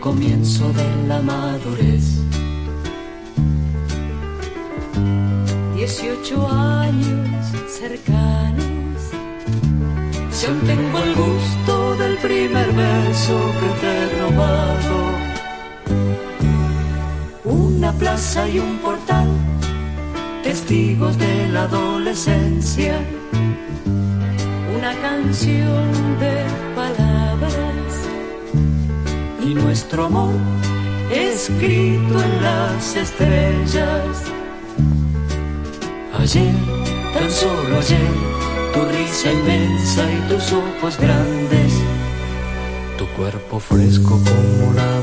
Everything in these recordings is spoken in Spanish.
comienzo de la madurez. Dieciocho años cercanos, si aún tengo el gusto del primer beso que te he robado. Una plaza y un portal, testigos de la adolescencia una canción de palabras nuestro amor escrito en las estrellas. Ayer, tan solo ayer, tu risa inmensa y tus ojos grandes, tu cuerpo fresco como la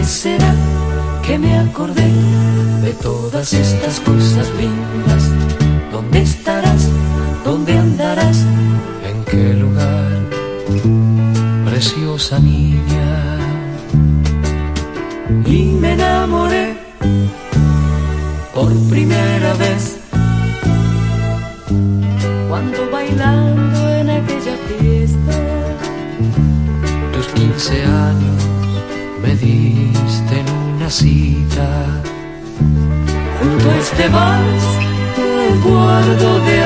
qué será que me acordé de todas estas cosas lindas? ¿Dónde estarás? ¿Dónde andarás? ¿En qué lugar? Preciosa niña. Y me enamoré por primera vez cuando bailando me diste en una cita. Junto a este vals guardo de